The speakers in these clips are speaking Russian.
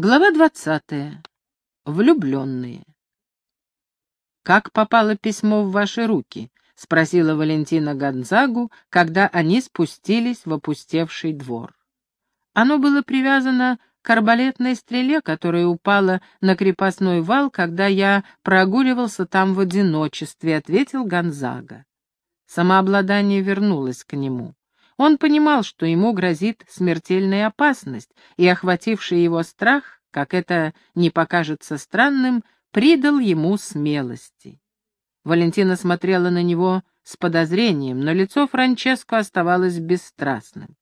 Глава двадцатая. Влюбленные. «Как попало письмо в ваши руки?» — спросила Валентина Гонзагу, когда они спустились в опустевший двор. Оно было привязано к арбалетной стреле, которая упала на крепостной вал, когда я прогуливался там в одиночестве, — ответил Гонзага. Самообладание вернулось к нему. Он понимал, что ему грозит смертельная опасность, и охвативший его страх, как это не покажется странным, придал ему смелости. Валентина смотрела на него с подозрением, но лицо Франческо оставалось бесстрастным.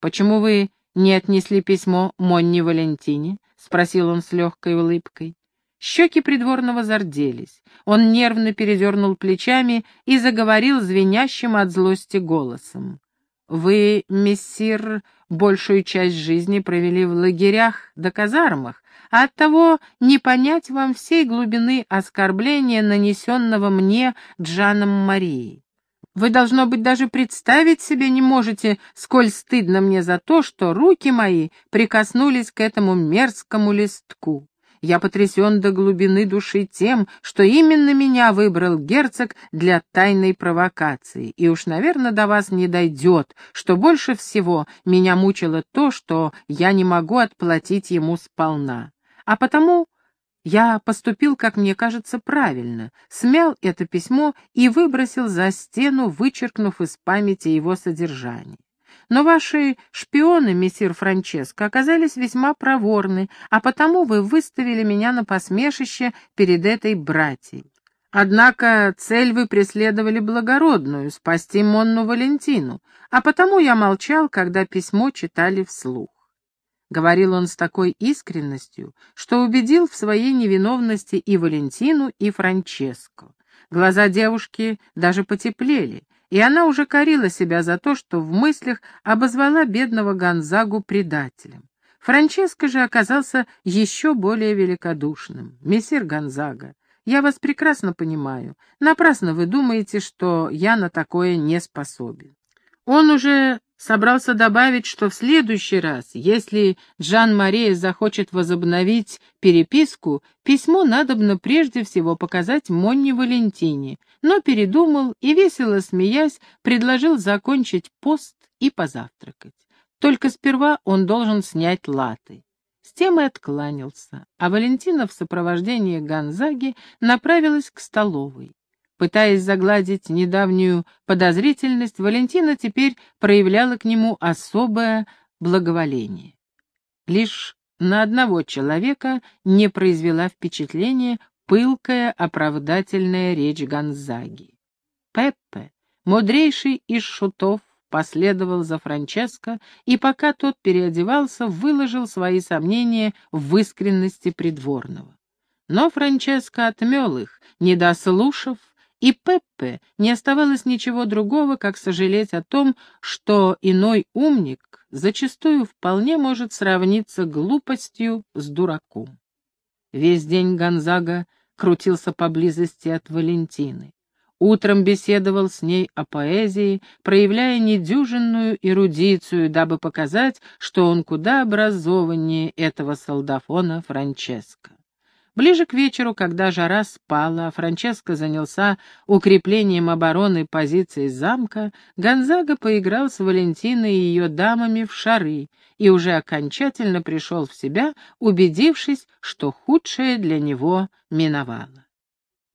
«Почему вы не отнесли письмо Монни Валентине?» — спросил он с легкой улыбкой. Щеки придворного зарделись. Он нервно передернул плечами и заговорил звенящим от злости голосом. Вы, мессир, большую часть жизни провели в лагерях да казармах, а оттого не понять вам всей глубины оскорбления, нанесенного мне Джаном Марией. Вы, должно быть, даже представить себе не можете, сколь стыдно мне за то, что руки мои прикоснулись к этому мерзкому листку. Я потрясен до глубины души тем, что именно меня выбрал герцог для тайной провокации. И уж, наверное, до вас не дойдет, что больше всего меня мучило то, что я не могу отплатить ему сполна. А потому я поступил, как мне кажется, правильно, смял это письмо и выбросил за стену, вычеркнув из памяти его содержание. Но ваши шпионы, мессир Франческо, оказались весьма проворны, а потому вы выставили меня на посмешище перед этой братьей. Однако цель вы преследовали благородную — спасти Монну Валентину, а потому я молчал, когда письмо читали вслух. Говорил он с такой искренностью, что убедил в своей невиновности и Валентину, и Франческо. Глаза девушки даже потеплели, и она уже корила себя за то, что в мыслях обозвала бедного Гонзагу предателем. Франческо же оказался еще более великодушным. «Мессир Гонзага, я вас прекрасно понимаю. Напрасно вы думаете, что я на такое не способен». Он уже собрался добавить, что в следующий раз, если Джан-Мария захочет возобновить переписку, письмо надобно прежде всего показать Монне Валентине, но передумал и, весело смеясь, предложил закончить пост и позавтракать. Только сперва он должен снять латы. С тем и откланялся, а Валентина в сопровождении Гонзаги направилась к столовой. Пытаясь загладить недавнюю подозрительность, Валентина теперь проявляла к нему особое благоволение. Лишь на одного человека не произвела впечатление пылкая оправдательная речь Гонзаги. Пеппе, мудрейший из шутов, последовал за Франческо и, пока тот переодевался, выложил свои сомнения в искренности придворного. Но Франческо отмел их, не дослушав и Пеппе не оставалось ничего другого, как сожалеть о том, что иной умник зачастую вполне может сравниться глупостью с дураком. Весь день Гонзага крутился поблизости от Валентины. Утром беседовал с ней о поэзии, проявляя недюжинную эрудицию, дабы показать, что он куда образованнее этого солдафона Франческо. Ближе к вечеру, когда жара спала, Франческо занялся укреплением обороны позиций замка, Гонзага поиграл с Валентиной и ее дамами в шары и уже окончательно пришел в себя, убедившись, что худшее для него миновало.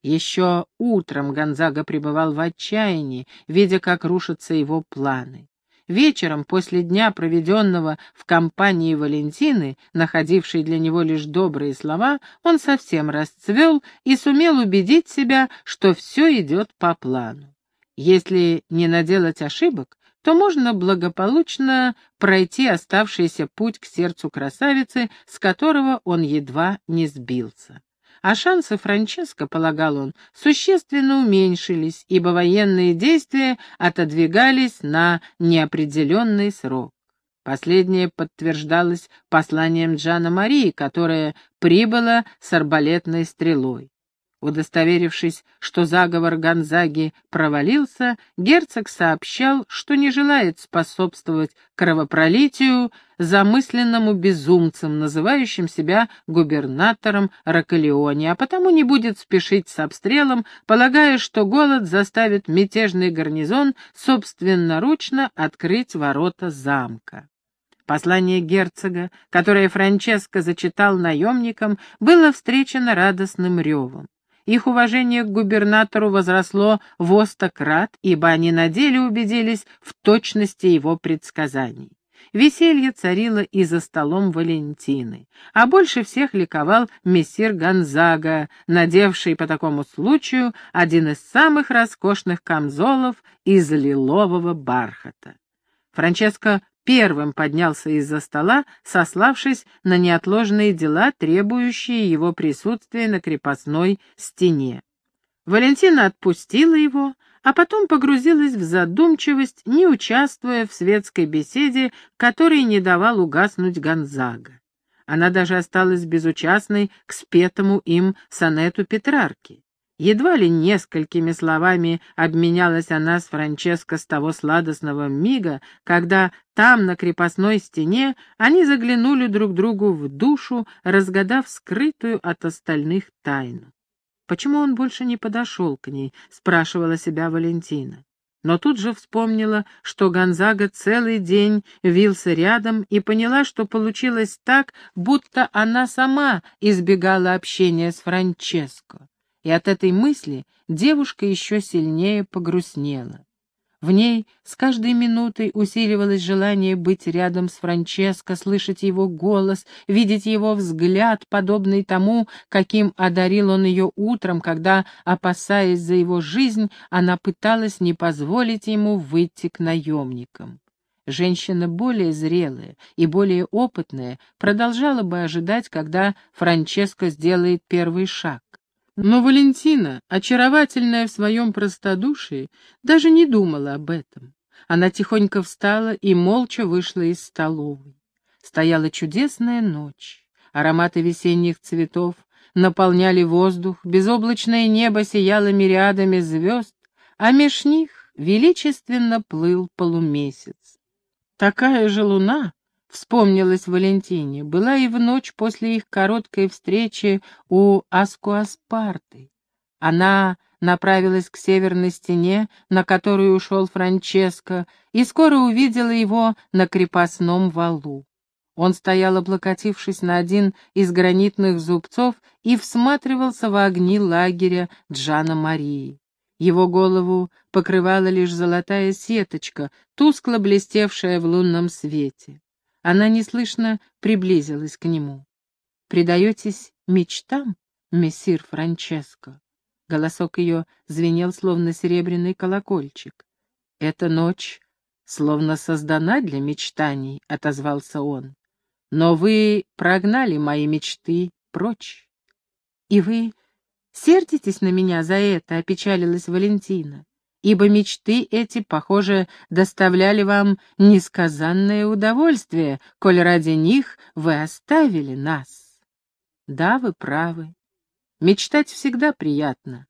Еще утром Гонзага пребывал в отчаянии, видя, как рушатся его планы. Вечером, после дня, проведенного в компании Валентины, находившей для него лишь добрые слова, он совсем расцвел и сумел убедить себя, что все идет по плану. Если не наделать ошибок, то можно благополучно пройти оставшийся путь к сердцу красавицы, с которого он едва не сбился а шансы Франческо, полагал он, существенно уменьшились, ибо военные действия отодвигались на неопределенный срок. Последнее подтверждалось посланием Джана Марии, которая прибыла с арбалетной стрелой. Удостоверившись, что заговор Гонзаги провалился, герцог сообщал, что не желает способствовать кровопролитию, замысленному безумцам, называющим себя губернатором Рокалеоне, а потому не будет спешить с обстрелом, полагая, что голод заставит мятежный гарнизон собственноручно открыть ворота замка. Послание герцога, которое Франческо зачитал наемникам, было встречено радостным ревом. Их уважение к губернатору возросло в остократ, ибо они на деле убедились в точности его предсказаний. Веселье царило и за столом Валентины, а больше всех ликовал мессир Гонзага, надевший по такому случаю один из самых роскошных камзолов из лилового бархата. Франческо первым поднялся из-за стола, сославшись на неотложные дела, требующие его присутствия на крепостной стене. Валентина отпустила его, а потом погрузилась в задумчивость, не участвуя в светской беседе, которой не давал угаснуть Гонзага. Она даже осталась безучастной к спетому им сонету Петрарки. Едва ли несколькими словами обменялась она с Франческо с того сладостного мига, когда там, на крепостной стене, они заглянули друг другу в душу, разгадав скрытую от остальных тайну. «Почему он больше не подошел к ней?» — спрашивала себя Валентина. Но тут же вспомнила, что Гонзага целый день вился рядом и поняла, что получилось так, будто она сама избегала общения с Франческо и от этой мысли девушка еще сильнее погрустнела. В ней с каждой минутой усиливалось желание быть рядом с Франческо, слышать его голос, видеть его взгляд, подобный тому, каким одарил он ее утром, когда, опасаясь за его жизнь, она пыталась не позволить ему выйти к наемникам. Женщина более зрелая и более опытная продолжала бы ожидать, когда Франческо сделает первый шаг. Но Валентина, очаровательная в своем простодушии, даже не думала об этом. Она тихонько встала и молча вышла из столовой. Стояла чудесная ночь. Ароматы весенних цветов наполняли воздух, безоблачное небо сияло мириадами звезд, а меж них величественно плыл полумесяц. Такая же луна вспомнилась Валентине, была и в ночь после их короткой встречи у Аскуаспарты. Она направилась к северной стене, на которую ушел Франческо, и скоро увидела его на крепостном валу. Он стоял, облокотившись на один из гранитных зубцов, и всматривался в огни лагеря Джана Марии. Его голову покрывала лишь золотая сеточка, тускло блестевшая в лунном свете. Она неслышно приблизилась к нему. «Предаетесь мечтам, мессир Франческо?» Голосок ее звенел, словно серебряный колокольчик. «Эта ночь словно создана для мечтаний», — отозвался он. «Но вы прогнали мои мечты прочь». «И вы сердитесь на меня за это?» — опечалилась Валентина ибо мечты эти, похоже, доставляли вам несказанное удовольствие, коль ради них вы оставили нас. Да, вы правы. Мечтать всегда приятно.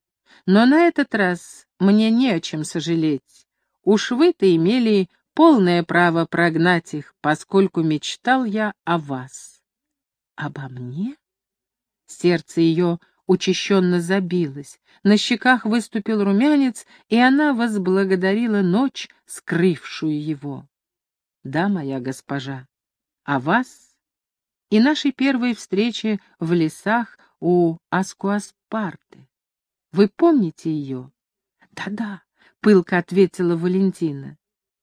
Но на этот раз мне не о чем сожалеть. Уж вы-то имели полное право прогнать их, поскольку мечтал я о вас. Обо мне? Сердце ее учащенно забилось, на щеках выступил румянец, и она возблагодарила ночь, скрывшую его. «Да, моя госпожа, а вас и нашей первой встречи в лесах у Аскуаспарты. Вы помните ее?» «Да-да», — пылко ответила Валентина.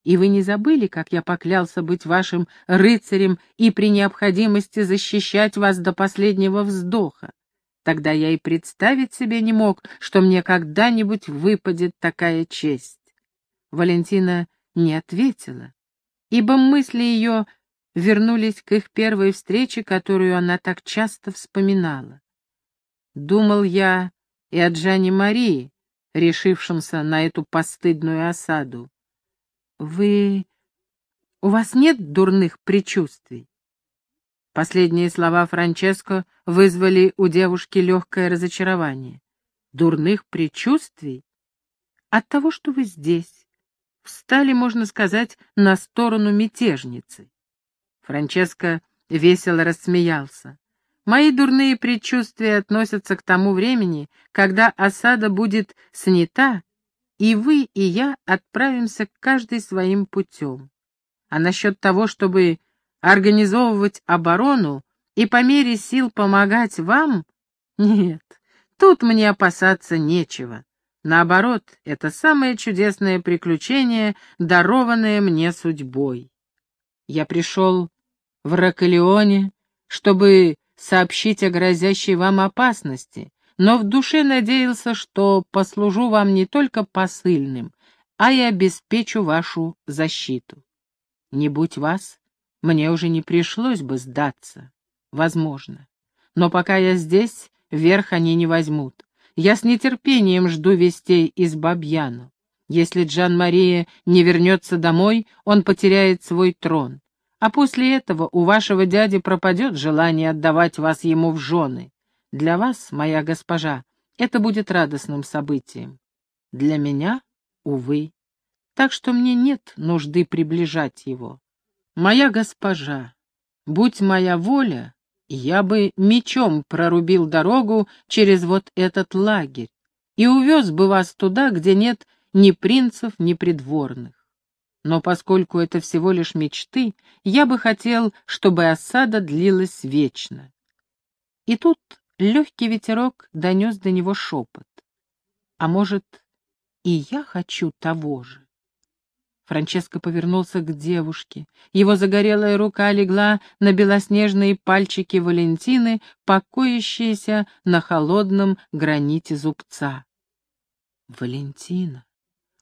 «И вы не забыли, как я поклялся быть вашим рыцарем и при необходимости защищать вас до последнего вздоха? Тогда я и представить себе не мог, что мне когда-нибудь выпадет такая честь. Валентина не ответила, ибо мысли ее вернулись к их первой встрече, которую она так часто вспоминала. Думал я и о Джане Марии, решившемся на эту постыдную осаду. Вы... У вас нет дурных предчувствий? Последние слова Франческо вызвали у девушки легкое разочарование. Дурных предчувствий? От того, что вы здесь. Встали, можно сказать, на сторону мятежницы. Франческо весело рассмеялся. Мои дурные предчувствия относятся к тому времени, когда осада будет снята, и вы, и я отправимся каждый своим путем. А насчет того, чтобы организовывать оборону и по мере сил помогать вам, нет, тут мне опасаться нечего. Наоборот, это самое чудесное приключение, дарованное мне судьбой. Я пришел в Рокалеоне, чтобы сообщить о грозящей вам опасности, но в душе надеялся, что послужу вам не только посыльным, а и обеспечу вашу защиту. Не будь вас, мне уже не пришлось бы сдаться. Возможно. Но пока я здесь, верх они не возьмут. Я с нетерпением жду вестей из Бабьяну. Если Джан-Мария не вернется домой, он потеряет свой трон. А после этого у вашего дяди пропадет желание отдавать вас ему в жены. Для вас, моя госпожа, это будет радостным событием. Для меня, увы. Так что мне нет нужды приближать его. Моя госпожа, будь моя воля, я бы мечом прорубил дорогу через вот этот лагерь и увез бы вас туда, где нет ни принцев, ни придворных. Но поскольку это всего лишь мечты, я бы хотел, чтобы осада длилась вечно. И тут Легкий ветерок донес до него шепот. А может, и я хочу того же? Франческо повернулся к девушке. Его загорелая рука легла на белоснежные пальчики Валентины, покоящиеся на холодном граните зубца. Валентина.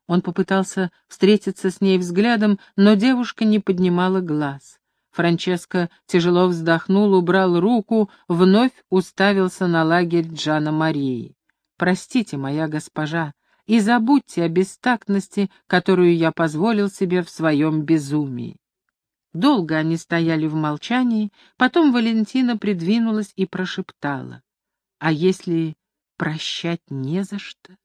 Он попытался встретиться с ней взглядом, но девушка не поднимала глаз. Франческо тяжело вздохнул, убрал руку, вновь уставился на лагерь Джана Марии. «Простите, моя госпожа, и забудьте о бестактности, которую я позволил себе в своем безумии». Долго они стояли в молчании, потом Валентина придвинулась и прошептала. «А если прощать не за что?»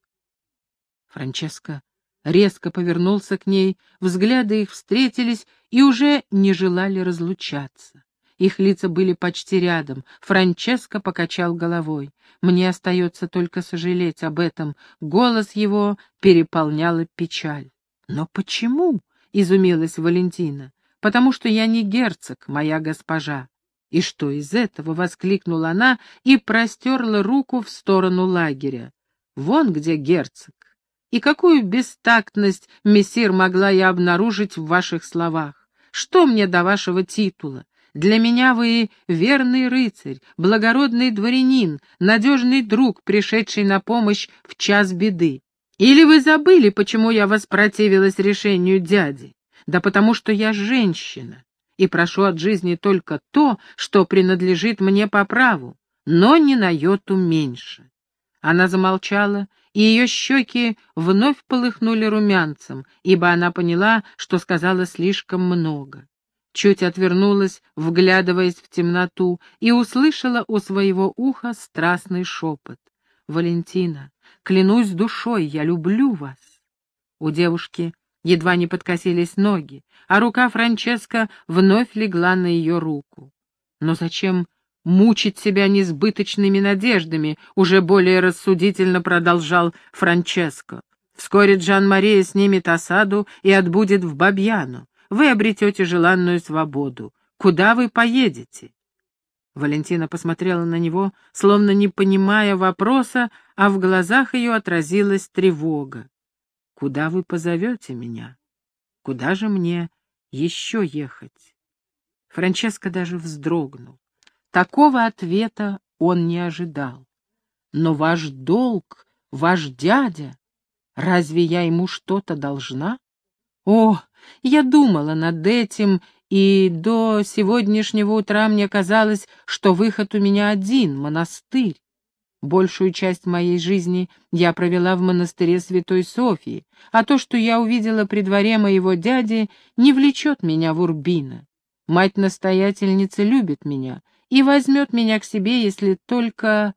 Франческо резко повернулся к ней, взгляды их встретились и уже не желали разлучаться. Их лица были почти рядом. Франческо покачал головой. Мне остается только сожалеть об этом. Голос его переполняла печаль. «Но почему?» — изумилась Валентина. «Потому что я не герцог, моя госпожа». «И что из этого?» — воскликнула она и простерла руку в сторону лагеря. «Вон где герцог. И какую бестактность, мессир, могла я обнаружить в ваших словах? Что мне до вашего титула? Для меня вы верный рыцарь, благородный дворянин, надежный друг, пришедший на помощь в час беды. Или вы забыли, почему я воспротивилась решению дяди? Да потому что я женщина, и прошу от жизни только то, что принадлежит мне по праву, но не на йоту меньше. Она замолчала и ее щеки вновь полыхнули румянцем, ибо она поняла, что сказала слишком много. Чуть отвернулась, вглядываясь в темноту, и услышала у своего уха страстный шепот. «Валентина, клянусь душой, я люблю вас!» У девушки едва не подкосились ноги, а рука Франческо вновь легла на ее руку. Но зачем мучить себя несбыточными надеждами, уже более рассудительно продолжал Франческо. Вскоре Джан-Мария снимет осаду и отбудет в Бабьяну. Вы обретете желанную свободу. Куда вы поедете? Валентина посмотрела на него, словно не понимая вопроса, а в глазах ее отразилась тревога. «Куда вы позовете меня? Куда же мне еще ехать?» Франческо даже вздрогнул. Такого ответа он не ожидал. Но ваш долг, ваш дядя, разве я ему что-то должна? О, я думала над этим, и до сегодняшнего утра мне казалось, что выход у меня один — монастырь. Большую часть моей жизни я провела в монастыре Святой Софии, а то, что я увидела при дворе моего дяди, не влечет меня в Урбино. Мать-настоятельница любит меня, и возьмет меня к себе, если только...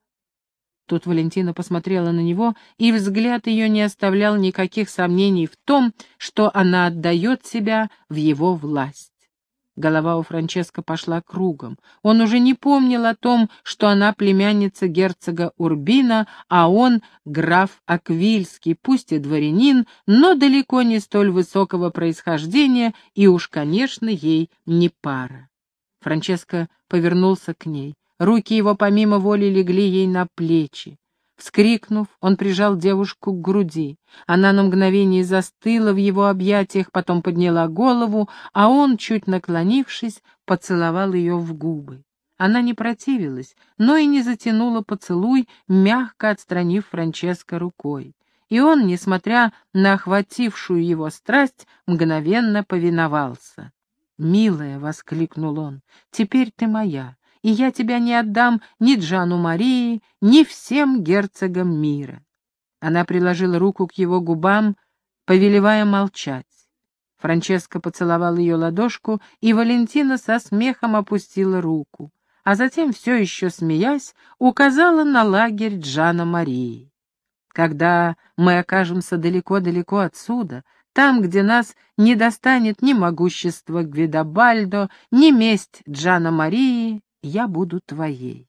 Тут Валентина посмотрела на него, и взгляд ее не оставлял никаких сомнений в том, что она отдает себя в его власть. Голова у Франческо пошла кругом. Он уже не помнил о том, что она племянница герцога Урбина, а он граф Аквильский, пусть и дворянин, но далеко не столь высокого происхождения, и уж, конечно, ей не пара. Франческо повернулся к ней. Руки его помимо воли легли ей на плечи. Вскрикнув, он прижал девушку к груди. Она на мгновение застыла в его объятиях, потом подняла голову, а он, чуть наклонившись, поцеловал ее в губы. Она не противилась, но и не затянула поцелуй, мягко отстранив Франческо рукой. И он, несмотря на охватившую его страсть, мгновенно повиновался. «Милая!» — воскликнул он. «Теперь ты моя и я тебя не отдам ни Джану Марии, ни всем герцогам мира. Она приложила руку к его губам, повелевая молчать. Франческа поцеловал ее ладошку, и Валентина со смехом опустила руку, а затем, все еще смеясь, указала на лагерь Джана Марии. «Когда мы окажемся далеко-далеко отсюда, там, где нас не достанет ни могущество Гвидобальдо, ни месть Джана Марии, я буду твоей.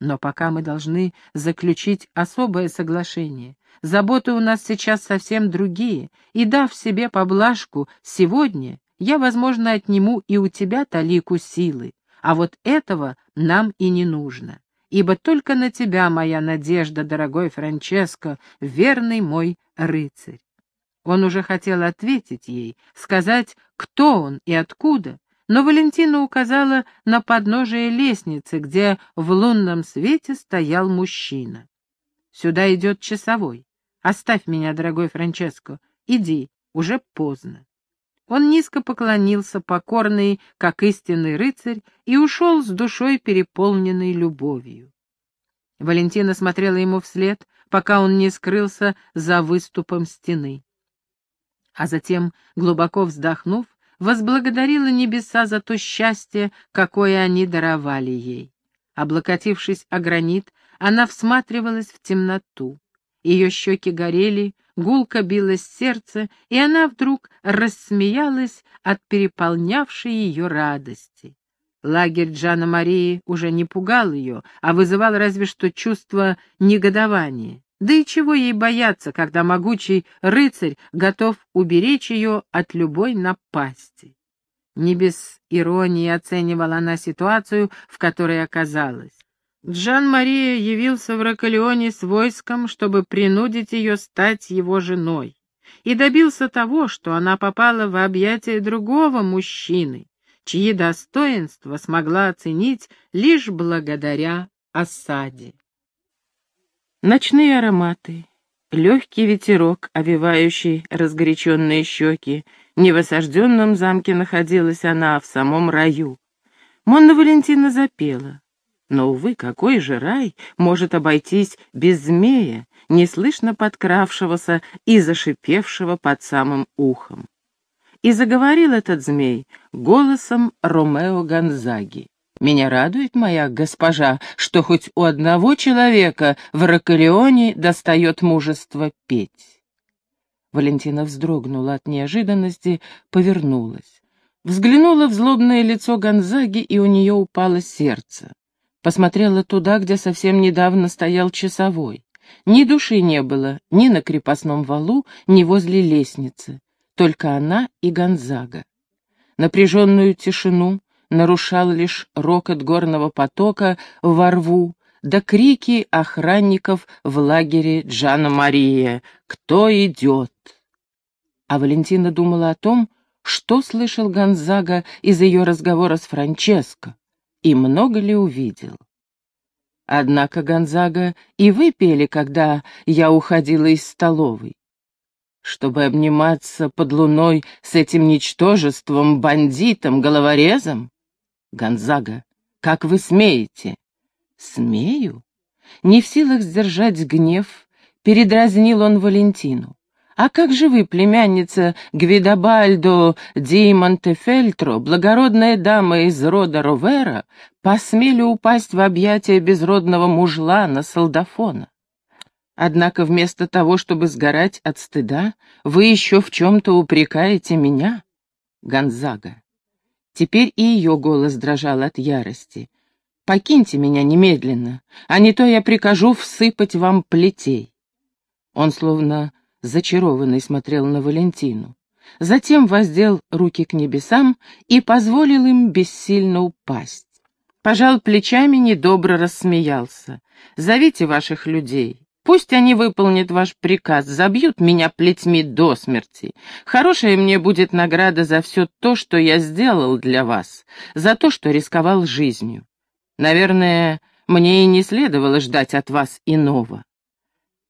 Но пока мы должны заключить особое соглашение. Заботы у нас сейчас совсем другие, и, дав себе поблажку сегодня, я, возможно, отниму и у тебя талику силы, а вот этого нам и не нужно, ибо только на тебя моя надежда, дорогой Франческо, верный мой рыцарь. Он уже хотел ответить ей, сказать, кто он и откуда, но Валентина указала на подножие лестницы, где в лунном свете стоял мужчина. «Сюда идет часовой. Оставь меня, дорогой Франческо. Иди, уже поздно». Он низко поклонился, покорный, как истинный рыцарь, и ушел с душой, переполненной любовью. Валентина смотрела ему вслед, пока он не скрылся за выступом стены. А затем, глубоко вздохнув, возблагодарила небеса за то счастье, какое они даровали ей. Облокотившись о гранит, она всматривалась в темноту. Ее щеки горели, гулко билось сердце, и она вдруг рассмеялась от переполнявшей ее радости. Лагерь Джана Марии уже не пугал ее, а вызывал разве что чувство негодования. Да и чего ей бояться, когда могучий рыцарь готов уберечь ее от любой напасти? Не без иронии оценивала она ситуацию, в которой оказалась. Джан-Мария явился в Рокалеоне с войском, чтобы принудить ее стать его женой, и добился того, что она попала в объятия другого мужчины, чьи достоинства смогла оценить лишь благодаря осаде. Ночные ароматы, легкий ветерок, овивающий разгоряченные щеки. Не в осажденном замке находилась она, а в самом раю. Монна Валентина запела. Но, увы, какой же рай может обойтись без змея, неслышно подкравшегося и зашипевшего под самым ухом? И заговорил этот змей голосом Ромео Гонзаги. Меня радует, моя госпожа, что хоть у одного человека в Рокалеоне достает мужество петь. Валентина вздрогнула от неожиданности, повернулась. Взглянула в злобное лицо Гонзаги, и у нее упало сердце. Посмотрела туда, где совсем недавно стоял часовой. Ни души не было ни на крепостном валу, ни возле лестницы. Только она и Гонзага. Напряженную тишину нарушал лишь рокот горного потока во рву, да крики охранников в лагере Джана Мария «Кто идет?». А Валентина думала о том, что слышал Гонзага из ее разговора с Франческо, и много ли увидел. Однако Гонзага и вы пели, когда я уходила из столовой. Чтобы обниматься под луной с этим ничтожеством, бандитом, головорезом? Гонзага, как вы смеете? Смею? Не в силах сдержать гнев, передразнил он Валентину. А как же вы, племянница Гвидобальдо ди Монтефельтро, благородная дама из рода Ровера, посмели упасть в объятия безродного мужлана, солдафона? Однако вместо того, чтобы сгорать от стыда, вы еще в чем-то упрекаете меня, Гонзага. Теперь и ее голос дрожал от ярости. «Покиньте меня немедленно, а не то я прикажу всыпать вам плетей». Он словно зачарованный смотрел на Валентину. Затем воздел руки к небесам и позволил им бессильно упасть. Пожал плечами, недобро рассмеялся. «Зовите ваших людей. Пусть они выполнят ваш приказ, забьют меня плетьми до смерти. Хорошая мне будет награда за все то, что я сделал для вас, за то, что рисковал жизнью. Наверное, мне и не следовало ждать от вас иного».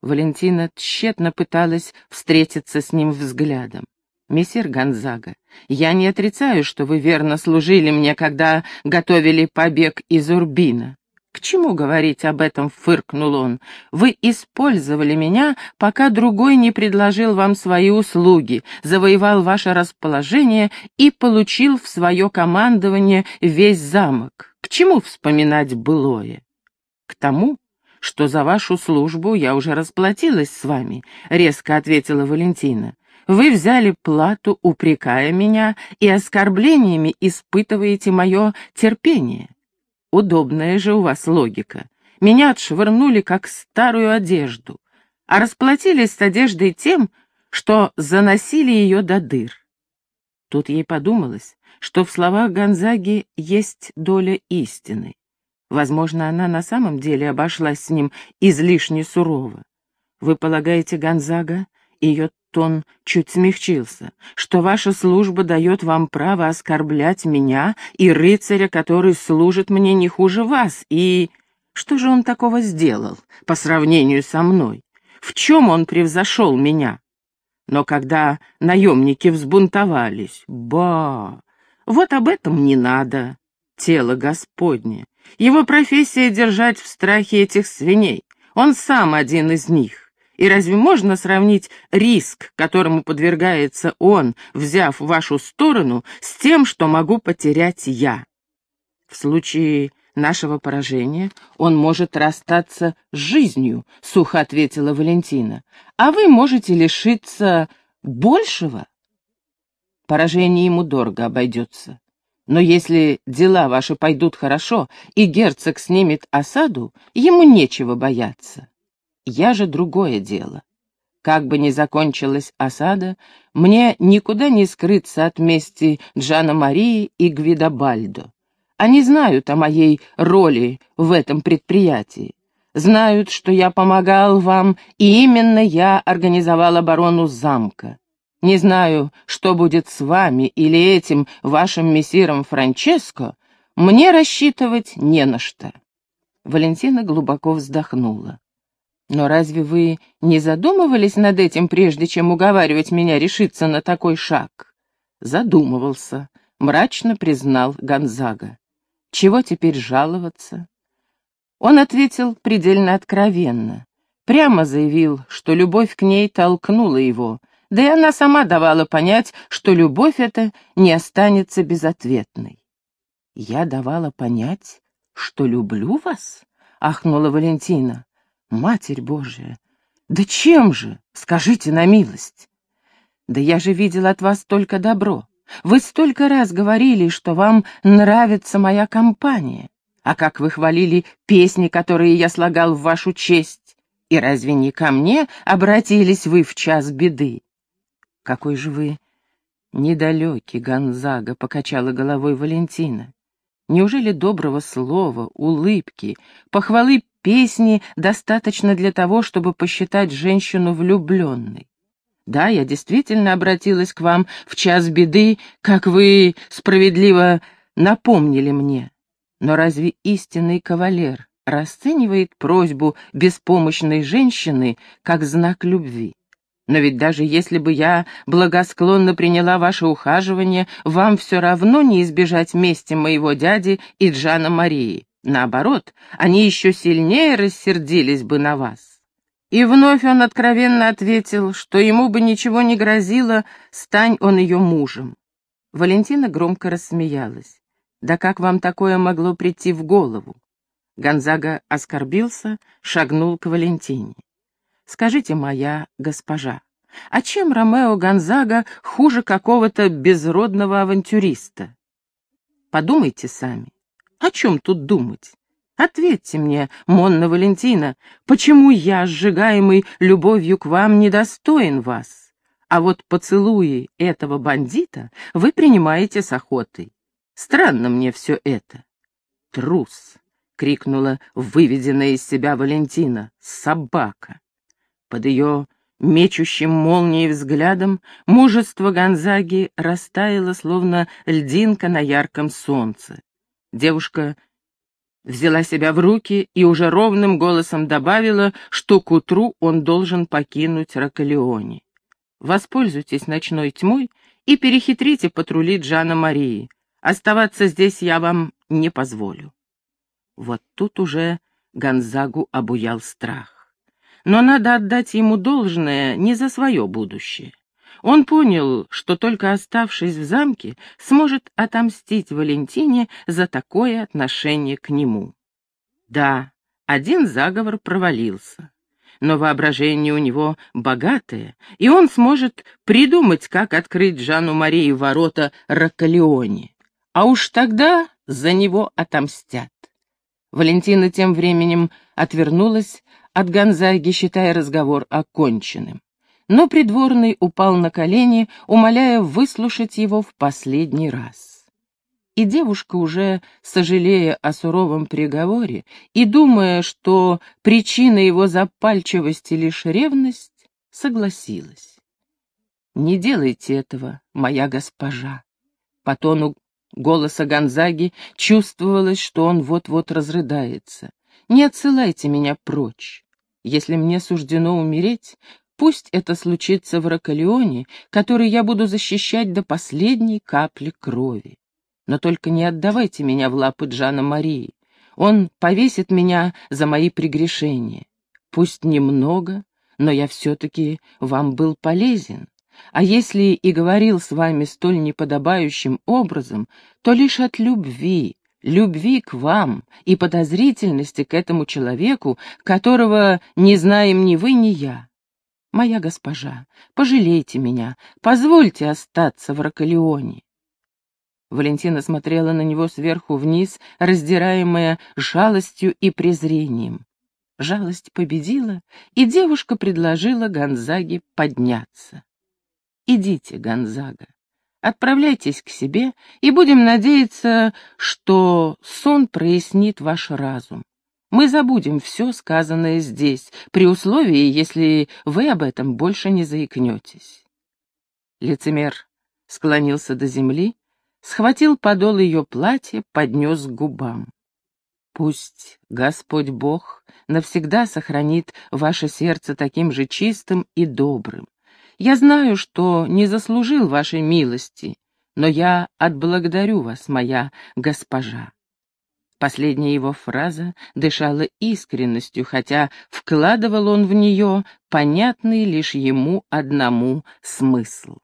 Валентина тщетно пыталась встретиться с ним взглядом. «Мессир Гонзага, я не отрицаю, что вы верно служили мне, когда готовили побег из Урбина. «К чему говорить об этом?» — фыркнул он. «Вы использовали меня, пока другой не предложил вам свои услуги, завоевал ваше расположение и получил в свое командование весь замок. К чему вспоминать былое?» «К тому, что за вашу службу я уже расплатилась с вами», — резко ответила Валентина. «Вы взяли плату, упрекая меня, и оскорблениями испытываете мое терпение». Удобная же у вас логика. Меня отшвырнули, как старую одежду, а расплатились с одеждой тем, что заносили ее до дыр. Тут ей подумалось, что в словах Гонзаги есть доля истины. Возможно, она на самом деле обошлась с ним излишне сурово. Вы полагаете, Гонзага, ее тон чуть смягчился, что ваша служба дает вам право оскорблять меня и рыцаря, который служит мне не хуже вас, и... Что же он такого сделал по сравнению со мной? В чем он превзошел меня? Но когда наемники взбунтовались, ба, вот об этом не надо. Тело Господне. Его профессия — держать в страхе этих свиней. Он сам один из них. И разве можно сравнить риск, которому подвергается он, взяв вашу сторону, с тем, что могу потерять я? В случае нашего поражения он может расстаться с жизнью, сухо ответила Валентина. А вы можете лишиться большего? Поражение ему дорого обойдется. Но если дела ваши пойдут хорошо, и герцог снимет осаду, ему нечего бояться. Я же другое дело. Как бы ни закончилась осада, мне никуда не скрыться от мести Джана Марии и Гвидобальдо. Они знают о моей роли в этом предприятии. Знают, что я помогал вам, и именно я организовал оборону замка. Не знаю, что будет с вами или этим вашим мессиром Франческо, мне рассчитывать не на что. Валентина глубоко вздохнула. Но разве вы не задумывались над этим, прежде чем уговаривать меня решиться на такой шаг? Задумывался, мрачно признал Гонзага. Чего теперь жаловаться? Он ответил предельно откровенно. Прямо заявил, что любовь к ней толкнула его, да и она сама давала понять, что любовь эта не останется безответной. «Я давала понять, что люблю вас?» — ахнула Валентина. Матерь Божия! Да чем же? Скажите на милость. Да я же видел от вас только добро. Вы столько раз говорили, что вам нравится моя компания. А как вы хвалили песни, которые я слагал в вашу честь. И разве не ко мне обратились вы в час беды? Какой же вы недалекий, Гонзага, — покачала головой Валентина. Неужели доброго слова, улыбки, похвалы песни достаточно для того, чтобы посчитать женщину влюбленной? Да, я действительно обратилась к вам в час беды, как вы справедливо напомнили мне. Но разве истинный кавалер расценивает просьбу беспомощной женщины как знак любви? Но ведь даже если бы я благосклонно приняла ваше ухаживание, вам все равно не избежать мести моего дяди и Джана Марии. Наоборот, они еще сильнее рассердились бы на вас. И вновь он откровенно ответил, что ему бы ничего не грозило, стань он ее мужем. Валентина громко рассмеялась. «Да как вам такое могло прийти в голову?» Гонзага оскорбился, шагнул к Валентине. Скажите, моя госпожа, а чем Ромео Гонзага хуже какого-то безродного авантюриста? Подумайте сами. О чем тут думать? Ответьте мне, Монна Валентина, почему я, сжигаемый любовью к вам, недостоин вас? А вот поцелуи этого бандита вы принимаете с охотой. Странно мне все это. Трус, — крикнула выведенная из себя Валентина, — собака. Под ее мечущим молнией взглядом мужество Гонзаги растаяло, словно льдинка на ярком солнце. Девушка взяла себя в руки и уже ровным голосом добавила, что к утру он должен покинуть Рокалеоне. Воспользуйтесь ночной тьмой и перехитрите патрули Джана Марии. Оставаться здесь я вам не позволю. Вот тут уже Гонзагу обуял страх. Но надо отдать ему должное не за свое будущее. Он понял, что только оставшись в замке, сможет отомстить Валентине за такое отношение к нему. Да, один заговор провалился, но воображение у него богатое, и он сможет придумать, как открыть Жанну Марии ворота Рокалеоне. А уж тогда за него отомстят. Валентина тем временем отвернулась от Гонзаги, считая разговор оконченным но придворный упал на колени, умоляя выслушать его в последний раз. И девушка, уже сожалея о суровом приговоре и думая, что причина его запальчивости лишь ревность, согласилась. «Не делайте этого, моя госпожа». По тону голоса Гонзаги чувствовалось, что он вот-вот разрыдается. «Не отсылайте меня прочь. Если мне суждено умереть, Пусть это случится в Рокалеоне, который я буду защищать до последней капли крови. Но только не отдавайте меня в лапы Джана Марии. Он повесит меня за мои прегрешения. Пусть немного, но я все-таки вам был полезен. А если и говорил с вами столь неподобающим образом, то лишь от любви, любви к вам и подозрительности к этому человеку, которого не знаем ни вы, ни я. «Моя госпожа, пожалейте меня, позвольте остаться в Рокалеоне». Валентина смотрела на него сверху вниз, раздираемая жалостью и презрением. Жалость победила, и девушка предложила Гонзаге подняться. «Идите, Гонзага, отправляйтесь к себе, и будем надеяться, что сон прояснит ваш разум. Мы забудем все сказанное здесь, при условии, если вы об этом больше не заикнетесь. Лицемер склонился до земли, схватил подол ее платья, поднес к губам. Пусть Господь Бог навсегда сохранит ваше сердце таким же чистым и добрым. Я знаю, что не заслужил вашей милости, но я отблагодарю вас, моя госпожа. Последняя его фраза дышала искренностью, хотя вкладывал он в нее понятный лишь ему одному смысл.